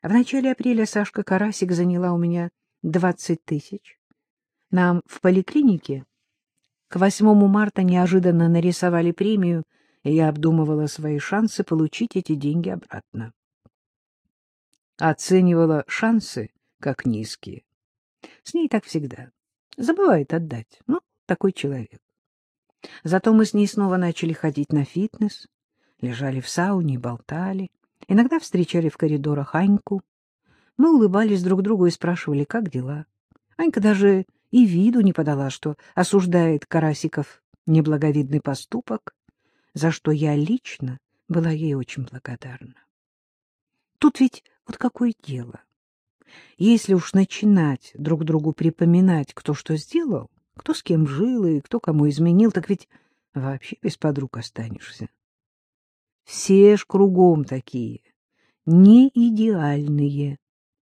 В начале апреля Сашка Карасик заняла у меня двадцать тысяч. Нам в поликлинике к 8 марта неожиданно нарисовали премию, и я обдумывала свои шансы получить эти деньги обратно. Оценивала шансы как низкие. С ней так всегда. Забывает отдать. Ну, такой человек. Зато мы с ней снова начали ходить на фитнес, лежали в сауне и болтали. Иногда встречали в коридорах Аньку. Мы улыбались друг другу и спрашивали, как дела. Анька даже и виду не подала, что осуждает Карасиков неблаговидный поступок, за что я лично была ей очень благодарна. Тут ведь вот какое дело. Если уж начинать друг другу припоминать, кто что сделал, кто с кем жил и кто кому изменил, так ведь вообще без подруг останешься. Все ж кругом такие, не идеальные,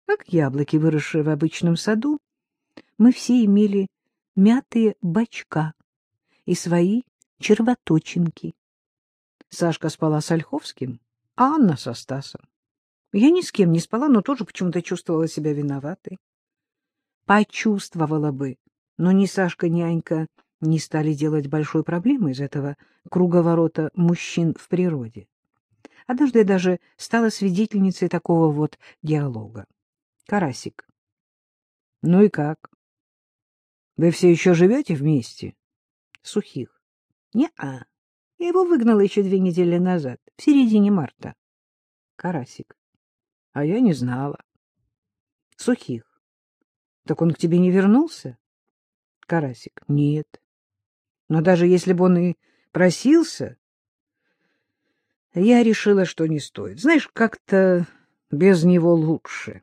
как яблоки, выросшие в обычном саду, мы все имели мятые бачка и свои червоточинки. Сашка спала с Ольховским, а Анна со Стасом. Я ни с кем не спала, но тоже почему-то чувствовала себя виноватой. Почувствовала бы, но ни Сашка, ни Анька не стали делать большой проблемы из этого круговорота мужчин в природе. Однажды я даже стала свидетельницей такого вот диалога. Карасик. — Ну и как? Вы все еще живете вместе? Сухих. Не-а. Я его выгнала еще две недели назад, в середине марта. Карасик. А я не знала. Сухих. Так он к тебе не вернулся? Карасик. Нет. Но даже если бы он и просился, я решила, что не стоит. Знаешь, как-то без него лучше.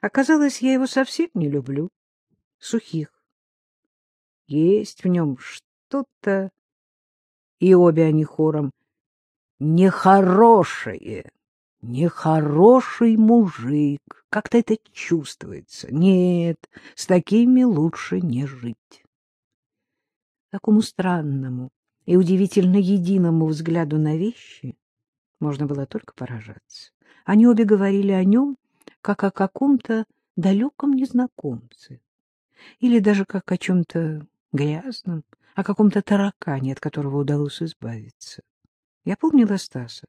Оказалось, я его совсем не люблю. Сухих. Есть в нем что-то, и обе они хором, нехорошее, нехороший мужик. Как-то это чувствуется. Нет, с такими лучше не жить. Такому странному и удивительно единому взгляду на вещи можно было только поражаться. Они обе говорили о нем, как о каком-то далеком незнакомце, или даже как о чем-то грязном, о каком-то таракане, от которого удалось избавиться. Я помнила Стаса.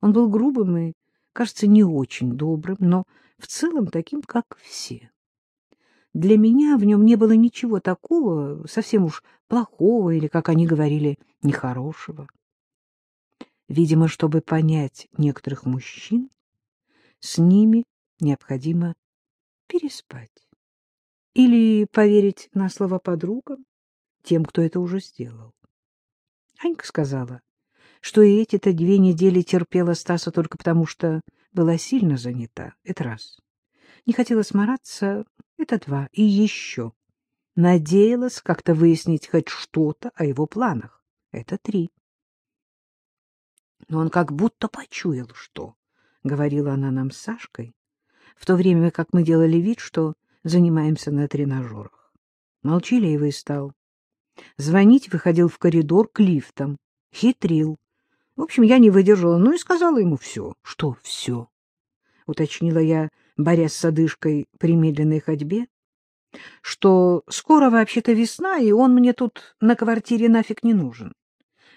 Он был грубым и, кажется, не очень добрым, но в целом таким, как все. Для меня в нем не было ничего такого, совсем уж плохого или, как они говорили, нехорошего. Видимо, чтобы понять некоторых мужчин, с ними необходимо переспать. Или поверить на слово подругам, тем, кто это уже сделал. Анька сказала, что эти-то две недели терпела Стаса только потому, что была сильно занята. Это раз. Не хотела смораться. Это два. И еще. Надеялась как-то выяснить хоть что-то о его планах. Это три. Но он как будто почуял, что, — говорила она нам с Сашкой, в то время как мы делали вид, что занимаемся на тренажерах. Молчаливый стал. Звонить выходил в коридор к лифтам. Хитрил. В общем, я не выдержала, ну и сказала ему все. — Что все? — уточнила я, борясь с одышкой при медленной ходьбе. — Что скоро вообще-то весна, и он мне тут на квартире нафиг не нужен.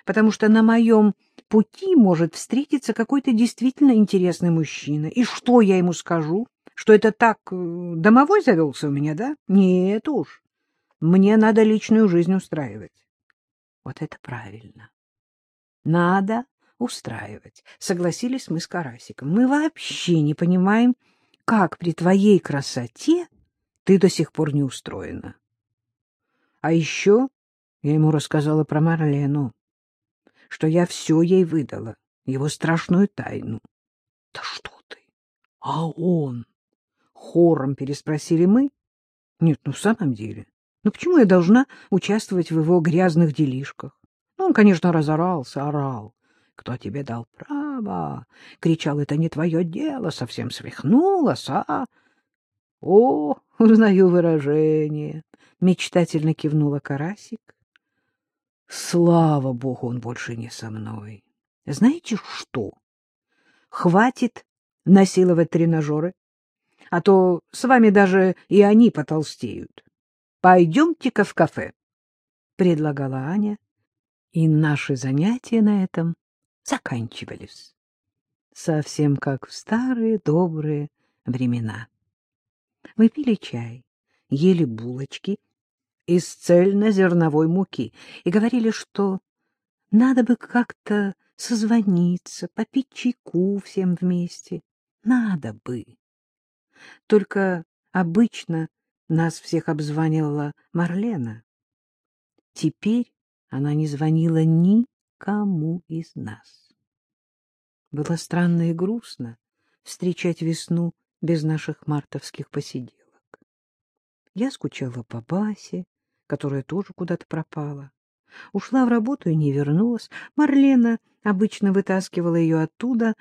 Потому что на моем пути может встретиться какой-то действительно интересный мужчина. И что я ему скажу? Что это так э, домовой завелся у меня, да? Нет уж. Мне надо личную жизнь устраивать. Вот это правильно. Надо устраивать. Согласились мы с Карасиком. Мы вообще не понимаем, как при твоей красоте ты до сих пор не устроена. А еще я ему рассказала про Марлену, что я все ей выдала, его страшную тайну. — Да что ты? А он? — хором переспросили мы. — Нет, ну в самом деле. Ну почему я должна участвовать в его грязных делишках? Ну, он, конечно, разорался, орал. «Кто тебе дал право?» — кричал, «это не твое дело, совсем свихнулась, а?» «О, узнаю выражение!» — мечтательно кивнула Карасик. «Слава богу, он больше не со мной. Знаете что? Хватит насиловать тренажеры, а то с вами даже и они потолстеют. Пойдемте-ка в кафе, — предлагала Аня, и наши занятия на этом заканчивались. Совсем как в старые добрые времена. Мы пили чай, ели булочки из цельнозерновой муки и говорили, что надо бы как-то созвониться, попить чайку всем вместе. Надо бы. Только обычно нас всех обзванивала Марлена. Теперь она не звонила никому из нас. Было странно и грустно встречать весну без наших мартовских посиделок. Я скучала по Басе, которая тоже куда-то пропала. Ушла в работу и не вернулась. Марлена обычно вытаскивала ее оттуда,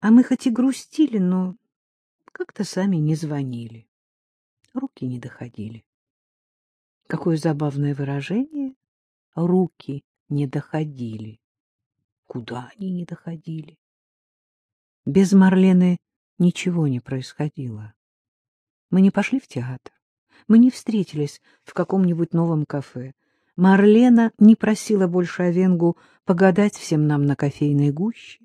а мы хоть и грустили, но как-то сами не звонили. Руки не доходили. Какое забавное выражение. Руки не доходили. Куда они не доходили? Без Марлены ничего не происходило. Мы не пошли в театр. Мы не встретились в каком-нибудь новом кафе. Марлена не просила больше Овенгу погадать всем нам на кофейной гуще.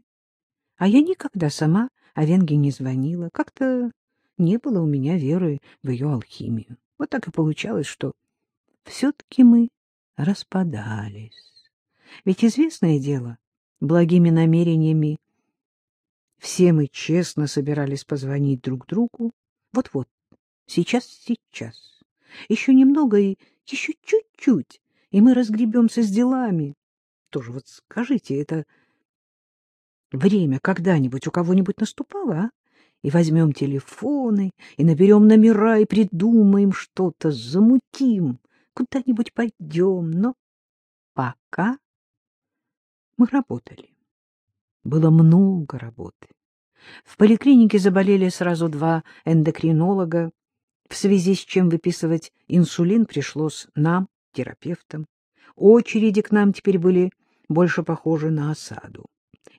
А я никогда сама Овенге не звонила. Как-то не было у меня веры в ее алхимию. Вот так и получалось, что все-таки мы распадались. Ведь известное дело, благими намерениями все мы честно собирались позвонить друг другу. Вот-вот, сейчас-сейчас. Еще немного и еще чуть-чуть, и мы разгребемся с делами. Тоже вот скажите, это время когда-нибудь у кого-нибудь наступало, а? И возьмем телефоны, и наберем номера, и придумаем что-то, замутим, куда-нибудь пойдем. Но пока мы работали. Было много работы. В поликлинике заболели сразу два эндокринолога, в связи с чем выписывать инсулин пришлось нам, терапевтам. Очереди к нам теперь были больше похожи на осаду.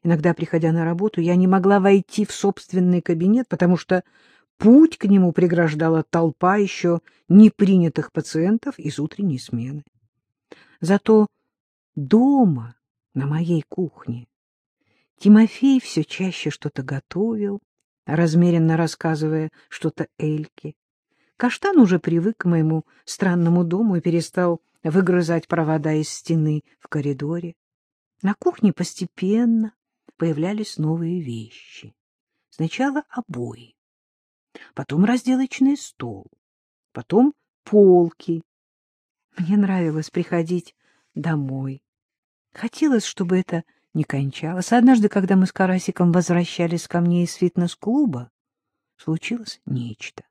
Иногда, приходя на работу, я не могла войти в собственный кабинет, потому что путь к нему преграждала толпа еще непринятых пациентов из утренней смены. Зато дома, на моей кухне, Тимофей все чаще что-то готовил, размеренно рассказывая что-то Эльке. Каштан уже привык к моему странному дому и перестал выгрызать провода из стены в коридоре. На кухне постепенно появлялись новые вещи. Сначала обои, потом разделочный стол, потом полки. Мне нравилось приходить домой. Хотелось, чтобы это не кончалось. Однажды, когда мы с Карасиком возвращались ко мне из фитнес-клуба, случилось нечто.